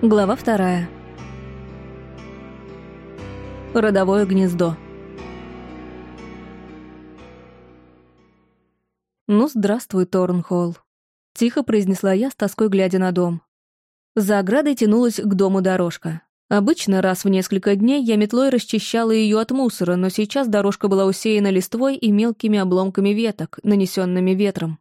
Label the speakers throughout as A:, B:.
A: Глава вторая. Родовое гнездо. «Ну, здравствуй, Торнхолл», — тихо произнесла я с тоской, глядя на дом. За оградой тянулась к дому дорожка. Обычно раз в несколько дней я метлой расчищала ее от мусора, но сейчас дорожка была усеяна листвой и мелкими обломками веток, нанесенными ветром.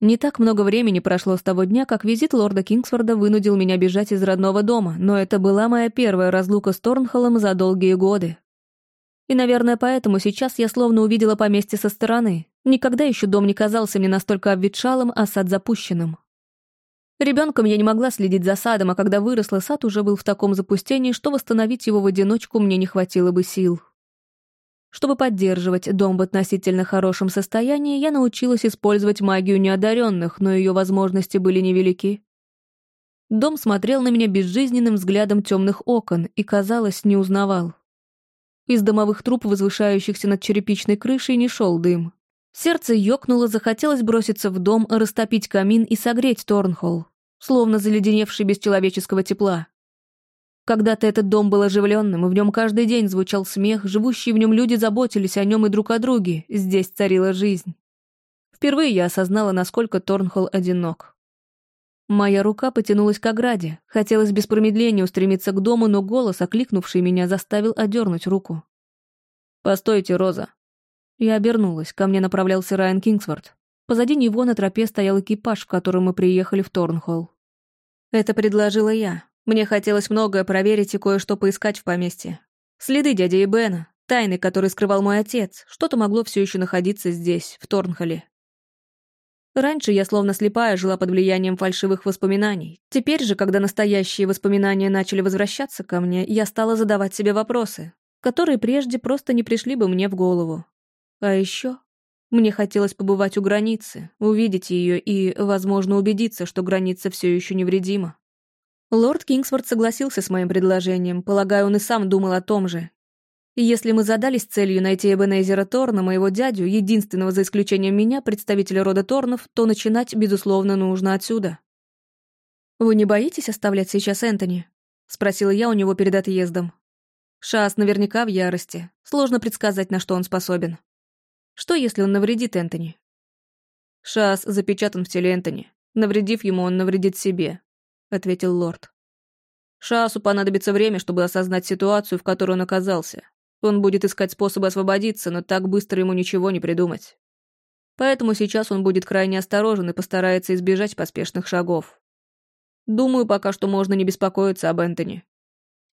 A: Не так много времени прошло с того дня, как визит лорда Кингсфорда вынудил меня бежать из родного дома, но это была моя первая разлука с Торнхоллом за долгие годы. И, наверное, поэтому сейчас я словно увидела поместье со стороны. Никогда еще дом не казался мне настолько обветшалым, а сад запущенным. Ребенком я не могла следить за садом, а когда выросла, сад уже был в таком запустении, что восстановить его в одиночку мне не хватило бы сил. Чтобы поддерживать дом в относительно хорошем состоянии, я научилась использовать магию неодаренных, но ее возможности были невелики. Дом смотрел на меня безжизненным взглядом темных окон и, казалось, не узнавал. Из домовых труб, возвышающихся над черепичной крышей, не шел дым. Сердце ёкнуло, захотелось броситься в дом, растопить камин и согреть Торнхолл, словно заледеневший без человеческого тепла. Когда-то этот дом был оживленным, и в нем каждый день звучал смех, живущие в нем люди заботились о нем и друг о друге, здесь царила жизнь. Впервые я осознала, насколько Торнхолл одинок. Моя рука потянулась к ограде, хотелось без промедления устремиться к дому, но голос, окликнувший меня, заставил одернуть руку. «Постойте, Роза». Я обернулась, ко мне направлялся Райан Кингсворт. Позади него на тропе стоял экипаж, в котором мы приехали в Торнхолл. Это предложила я, мне хотелось многое проверить и кое-что поискать в поместье. Следы дяди и Бена, тайны, которые скрывал мой отец, что-то могло все еще находиться здесь, в Торнхолле. Раньше я словно слепая жила под влиянием фальшивых воспоминаний. Теперь же, когда настоящие воспоминания начали возвращаться ко мне, я стала задавать себе вопросы, которые прежде просто не пришли бы мне в голову. А еще мне хотелось побывать у границы, увидеть ее и, возможно, убедиться, что граница все еще невредима. Лорд Кингсворт согласился с моим предложением, полагаю, он и сам думал о том же. И если мы задались целью найти Эбенезера Торна, моего дядю, единственного за исключением меня, представителя рода Торнов, то начинать, безусловно, нужно отсюда. «Вы не боитесь оставлять сейчас Энтони?» — спросила я у него перед отъездом. Шас наверняка в ярости. Сложно предсказать, на что он способен. Что, если он навредит Энтони? Шас запечатан в теле Энтони. Навредив ему, он навредит себе. — ответил лорд. «Шасу понадобится время, чтобы осознать ситуацию, в которой он оказался. Он будет искать способы освободиться, но так быстро ему ничего не придумать. Поэтому сейчас он будет крайне осторожен и постарается избежать поспешных шагов. Думаю, пока что можно не беспокоиться об Энтони».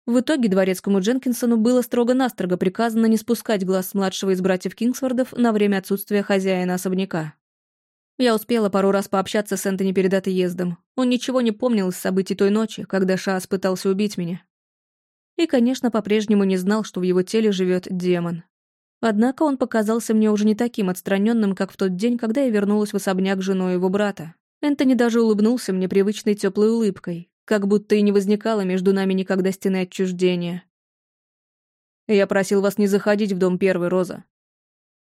A: В итоге дворецкому Дженкинсону было строго-настрого приказано не спускать глаз с младшего из братьев Кингсвордов на время отсутствия хозяина особняка. Я успела пару раз пообщаться с Энтони перед отъездом. Он ничего не помнил из событий той ночи, когда Шаас пытался убить меня. И, конечно, по-прежнему не знал, что в его теле живет демон. Однако он показался мне уже не таким отстраненным, как в тот день, когда я вернулась в особняк женой его брата. Энтони даже улыбнулся мне привычной теплой улыбкой, как будто и не возникало между нами никогда стены отчуждения. «Я просил вас не заходить в дом первый, Роза»,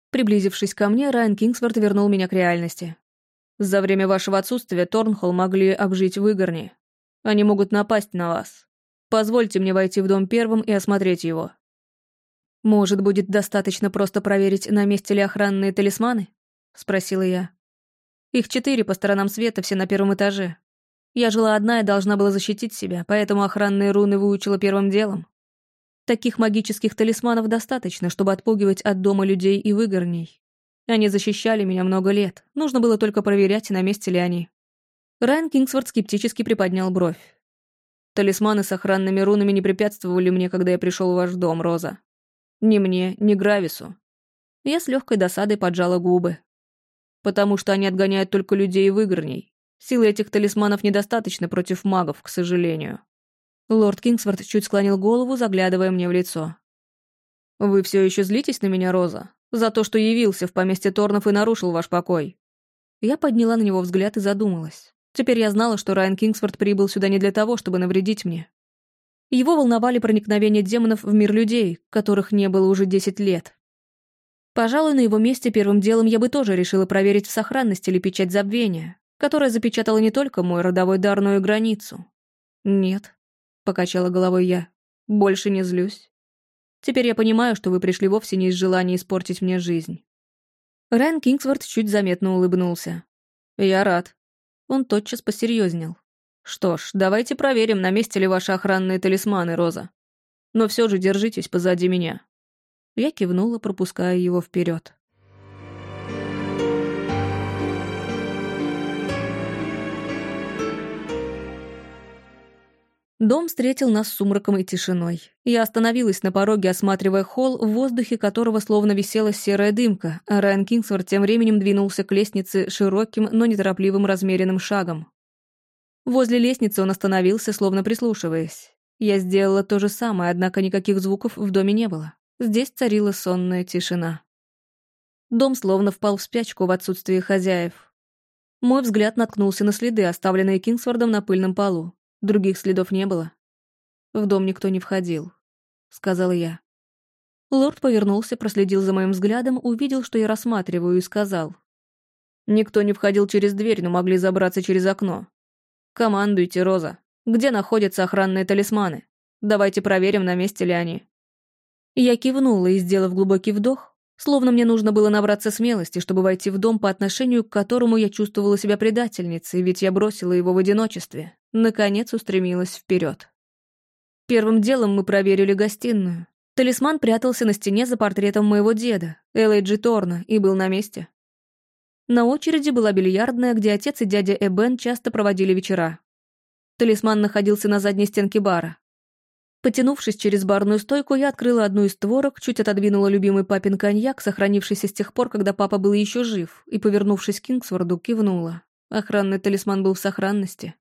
A: Приблизившись ко мне, Райан Кингсворт вернул меня к реальности. «За время вашего отсутствия Торнхолл могли обжить в Игорне. Они могут напасть на вас. Позвольте мне войти в дом первым и осмотреть его». «Может, будет достаточно просто проверить, на месте ли охранные талисманы?» — спросила я. «Их четыре по сторонам света, все на первом этаже. Я жила одна и должна была защитить себя, поэтому охранные руны выучила первым делом. Таких магических талисманов достаточно, чтобы отпугивать от дома людей и выгорней. Они защищали меня много лет. Нужно было только проверять, на месте ли они. Райан Кингсворт скептически приподнял бровь. Талисманы с охранными рунами не препятствовали мне, когда я пришел в ваш дом, Роза. Ни мне, ни Гравису. Я с легкой досадой поджала губы. Потому что они отгоняют только людей и выгорней. Силы этих талисманов недостаточно против магов, к сожалению. Лорд Кингсворт чуть склонил голову, заглядывая мне в лицо. «Вы все еще злитесь на меня, Роза? За то, что явился в поместье Торнов и нарушил ваш покой?» Я подняла на него взгляд и задумалась. Теперь я знала, что Райан Кингсворт прибыл сюда не для того, чтобы навредить мне. Его волновали проникновения демонов в мир людей, которых не было уже десять лет. Пожалуй, на его месте первым делом я бы тоже решила проверить в сохранности или печать забвения, которая запечатала не только мой родовой дар, но и границу. «Нет», — покачала головой я, — «больше не злюсь. Теперь я понимаю, что вы пришли вовсе не из желания испортить мне жизнь». Райан Кингсворт чуть заметно улыбнулся. «Я рад». Он тотчас посерьезнел. «Что ж, давайте проверим, на месте ли ваши охранные талисманы, Роза. Но все же держитесь позади меня». Я кивнула, пропуская его вперед. Дом встретил нас сумраком и тишиной. Я остановилась на пороге, осматривая холл, в воздухе которого словно висела серая дымка, а Райан Кингсворт тем временем двинулся к лестнице широким, но неторопливым размеренным шагом. Возле лестницы он остановился, словно прислушиваясь. Я сделала то же самое, однако никаких звуков в доме не было. Здесь царила сонная тишина. Дом словно впал в спячку в отсутствие хозяев. Мой взгляд наткнулся на следы, оставленные Кингсвордом на пыльном полу. Других следов не было. В дом никто не входил, сказала я. Лорд повернулся, проследил за моим взглядом, увидел, что я рассматриваю, и сказал. Никто не входил через дверь, но могли забраться через окно. Командуйте, Роза. Где находятся охранные талисманы? Давайте проверим, на месте ли они. Я кивнула и, сделав глубокий вдох, Словно мне нужно было набраться смелости, чтобы войти в дом, по отношению к которому я чувствовала себя предательницей, ведь я бросила его в одиночестве. Наконец устремилась вперед. Первым делом мы проверили гостиную. Талисман прятался на стене за портретом моего деда, Элэйджи Торна, и был на месте. На очереди была бильярдная, где отец и дядя Эбен часто проводили вечера. Талисман находился на задней стенке бара. Потянувшись через барную стойку, я открыла одну из створок, чуть отодвинула любимый папин коньяк, сохранившийся с тех пор, когда папа был еще жив, и, повернувшись к Кингсворду, кивнула. Охранный талисман был в сохранности.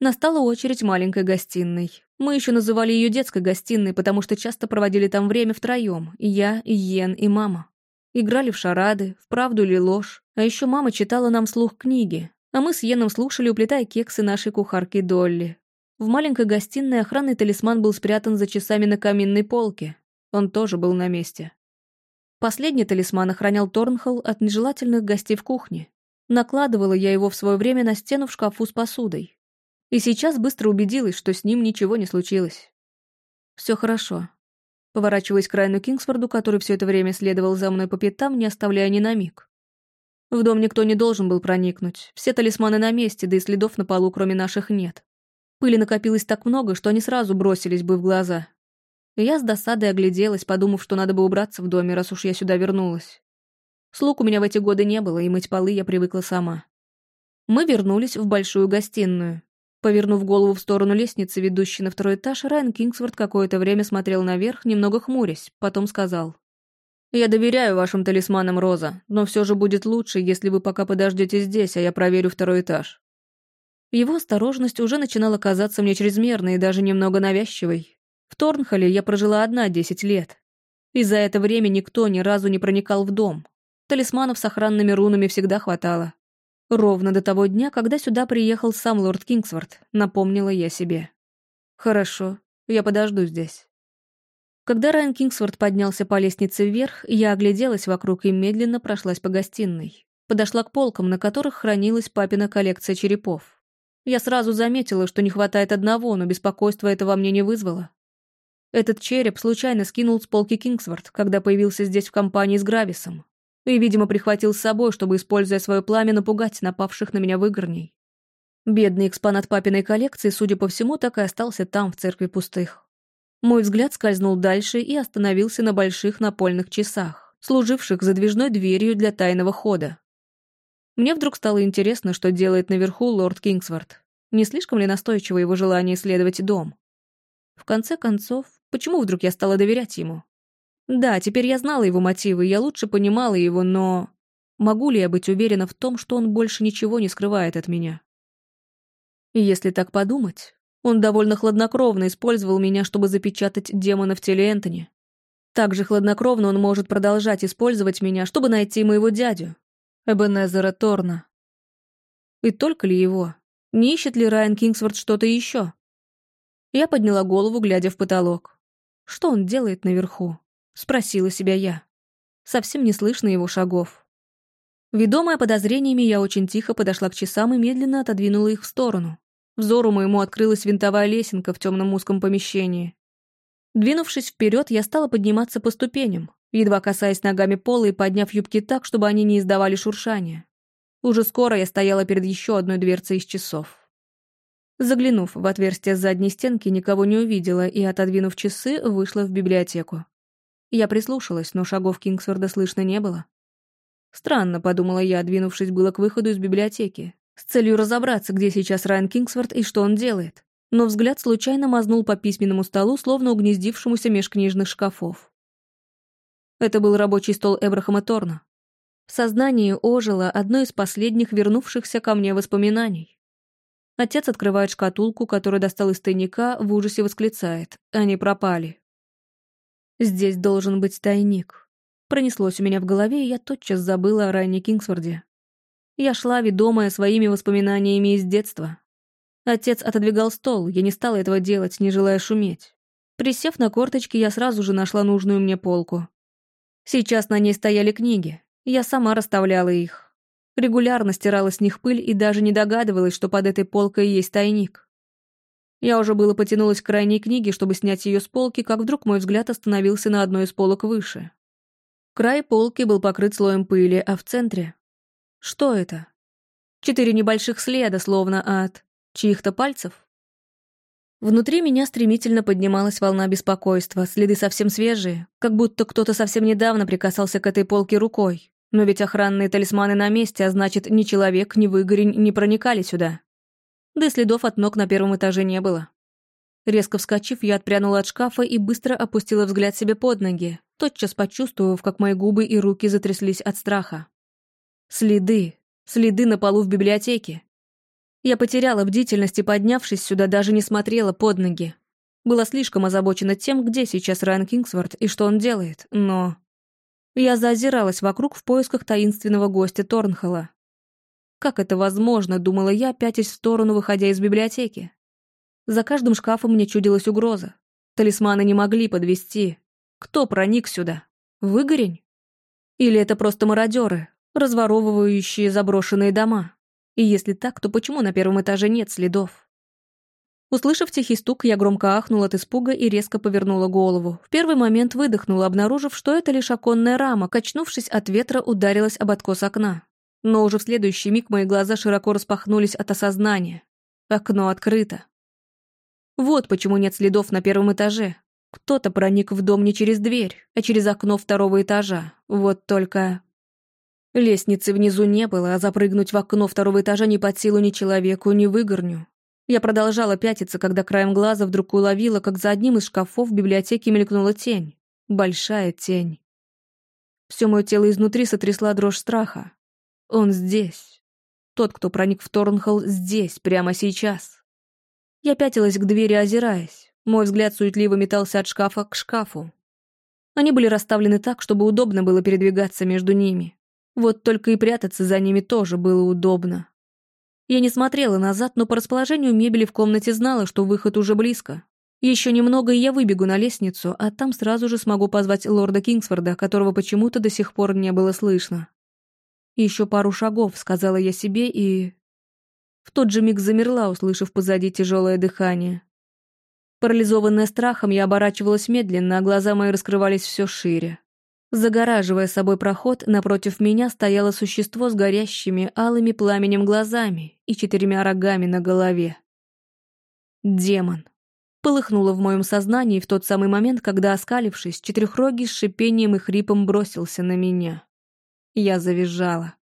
A: Настала очередь маленькой гостиной. Мы еще называли ее детской гостиной, потому что часто проводили там время втроем. Я, Йен и мама. Играли в шарады, в правду или ложь. А еще мама читала нам слух книги. А мы с Йеном слушали, уплетая кексы нашей кухарки Долли, в маленькой гостиной охранный талисман был спрятан за часами на каминной полке. Он тоже был на месте. Последний талисман охранял Торнхолл от нежелательных гостей в кухне. Накладывала я его в свое время на стену в шкафу с посудой. И сейчас быстро убедилась, что с ним ничего не случилось. Все хорошо. Поворачиваясь к Райну Кингсфорду, который все это время следовал за мной по пятам, не оставляя ни на миг. В дом никто не должен был проникнуть. Все талисманы на месте, да и следов на полу, кроме наших, нет. Пыли накопилось так много, что они сразу бросились бы в глаза. я с досадой огляделась, подумав, что надо бы убраться в доме, раз уж я сюда вернулась. Слуг у меня в эти годы не было, и мыть полы я привыкла сама. Мы вернулись в большую гостиную. Повернув голову в сторону лестницы, ведущей на второй этаж, Райан Кингсворт какое-то время смотрел наверх, немного хмурясь, потом сказал. «Я доверяю вашим талисманам, Роза, но все же будет лучше, если вы пока подождете здесь, а я проверю второй этаж». Его осторожность уже начинала казаться мне чрезмерной и даже немного навязчивой. В Торнхолле я прожила одна десять лет. И за это время никто ни разу не проникал в дом. Талисманов с охранными рунами всегда хватало. Ровно до того дня, когда сюда приехал сам лорд Кингсворт, напомнила я себе. «Хорошо, я подожду здесь». Когда Райан Кингсворт поднялся по лестнице вверх, я огляделась вокруг и медленно прошлась по гостиной. Подошла к полкам, на которых хранилась папина коллекция черепов. Я сразу заметила, что не хватает одного, но беспокойство это во мне не вызвало. Этот череп случайно скинул с полки Кингсворт, когда появился здесь в компании с Грависом. И, видимо, прихватил с собой, чтобы, используя свое пламя, напугать напавших на меня выгорней. Бедный экспонат папиной коллекции, судя по всему, так и остался там, в церкви пустых. Мой взгляд скользнул дальше и остановился на больших напольных часах, служивших задвижной дверью для тайного хода. Мне вдруг стало интересно, что делает наверху лорд Кингсворт. Не слишком ли настойчиво его желание исследовать дом? В конце концов, почему вдруг я стала доверять ему? Да, теперь я знала его мотивы, я лучше понимала его, но... Могу ли я быть уверена в том, что он больше ничего не скрывает от меня? И если так подумать, он довольно хладнокровно использовал меня, чтобы запечатать демона в теле Энтони. Также хладнокровно он может продолжать использовать меня, чтобы найти моего дядю, Эбенезера Торна. И только ли его? Не ищет ли Райан Кингсворт что-то еще? Я подняла голову, глядя в потолок. Что он делает наверху? Спросила себя я. Совсем не слышно его шагов. Ведомая подозрениями, я очень тихо подошла к часам и медленно отодвинула их в сторону. Взору моему открылась винтовая лесенка в темном узком помещении. Двинувшись вперед, я стала подниматься по ступеням, едва касаясь ногами пола и подняв юбки так, чтобы они не издавали шуршания. Уже скоро я стояла перед еще одной дверцей из часов. Заглянув в отверстие задней стенки, никого не увидела и, отодвинув часы, вышла в библиотеку. Я прислушалась, но шагов Кингсворда слышно не было. Странно, подумала я, двинувшись было к выходу из библиотеки, с целью разобраться, где сейчас Райан Кингсворт и что он делает. Но взгляд случайно мазнул по письменному столу, словно угнездившемуся меж книжных шкафов. Это был рабочий стол Эбрахама Торна. В сознании ожило одно из последних вернувшихся ко мне воспоминаний. Отец открывает шкатулку, которую достал из тайника, в ужасе восклицает. Они пропали. Здесь должен быть тайник. Пронеслось у меня в голове, и я тотчас забыла о Райне Кингсворде. Я шла, ведомая своими воспоминаниями из детства. Отец отодвигал стол, я не стала этого делать, не желая шуметь. Присев на корточки, я сразу же нашла нужную мне полку. Сейчас на ней стояли книги. Я сама расставляла их. Регулярно стирала с них пыль и даже не догадывалась, что под этой полкой есть тайник. Я уже было потянулась к крайней книге, чтобы снять ее с полки, как вдруг мой взгляд остановился на одной из полок выше. Край полки был покрыт слоем пыли, а в центре... Что это? Четыре небольших следа, словно от чьих-то пальцев. Внутри меня стремительно поднималась волна беспокойства, следы совсем свежие, как будто кто-то совсем недавно прикасался к этой полке рукой. Но ведь охранные талисманы на месте, а значит, ни человек, ни выгорень не проникали сюда. Да и следов от ног на первом этаже не было. Резко вскочив, я отпрянула от шкафа и быстро опустила взгляд себе под ноги, тотчас почувствовав, как мои губы и руки затряслись от страха. Следы. Следы на полу в библиотеке. Я потеряла бдительность и, поднявшись сюда, даже не смотрела под ноги. Была слишком озабочена тем, где сейчас Райан Кингсворт и что он делает, но... Я заозиралась вокруг в поисках таинственного гостя Торнхолла. Как это возможно, думала я, пятясь в сторону, выходя из библиотеки. За каждым шкафом мне чудилась угроза. Талисманы не могли подвести, кто проник сюда? Выгорень? Или это просто мародеры, разворовывающие заброшенные дома? И если так, то почему на первом этаже нет следов? Услышав тихий стук, я громко ахнула от испуга и резко повернула голову. В первый момент выдохнула, обнаружив, что это лишь оконная рама, качнувшись от ветра, ударилась об откос окна. Но уже в следующий миг мои глаза широко распахнулись от осознания. Окно открыто. Вот почему нет следов на первом этаже. Кто-то проник в дом не через дверь, а через окно второго этажа. Вот только... Лестницы внизу не было, а запрыгнуть в окно второго этажа ни под силу ни человеку, ни выгорню. Я продолжала пятиться, когда краем глаза вдруг уловила, как за одним из шкафов в библиотеке мелькнула тень. Большая тень. Все мое тело изнутри сотрясла дрожь страха. Он здесь. Тот, кто проник в Торнхолл, здесь, прямо сейчас. Я пятилась к двери, озираясь. Мой взгляд суетливо метался от шкафа к шкафу. Они были расставлены так, чтобы удобно было передвигаться между ними. Вот только и прятаться за ними тоже было удобно. Я не смотрела назад, но по расположению мебели в комнате знала, что выход уже близко. Еще немного, и я выбегу на лестницу, а там сразу же смогу позвать лорда Кингсфорда, которого почему-то до сих пор не было слышно. Еще пару шагов, сказала я себе, и... В тот же миг замерла, услышав позади тяжелое дыхание. Парализованная страхом, я оборачивалась медленно, а глаза мои раскрывались все шире. Загораживая собой проход, напротив меня стояло существо с горящими алыми пламенем глазами и четырьмя рогами на голове. Демон. Полыхнуло в моем сознании в тот самый момент, когда, оскалившись, четырехрогий с шипением и хрипом бросился на меня. Я завизжала.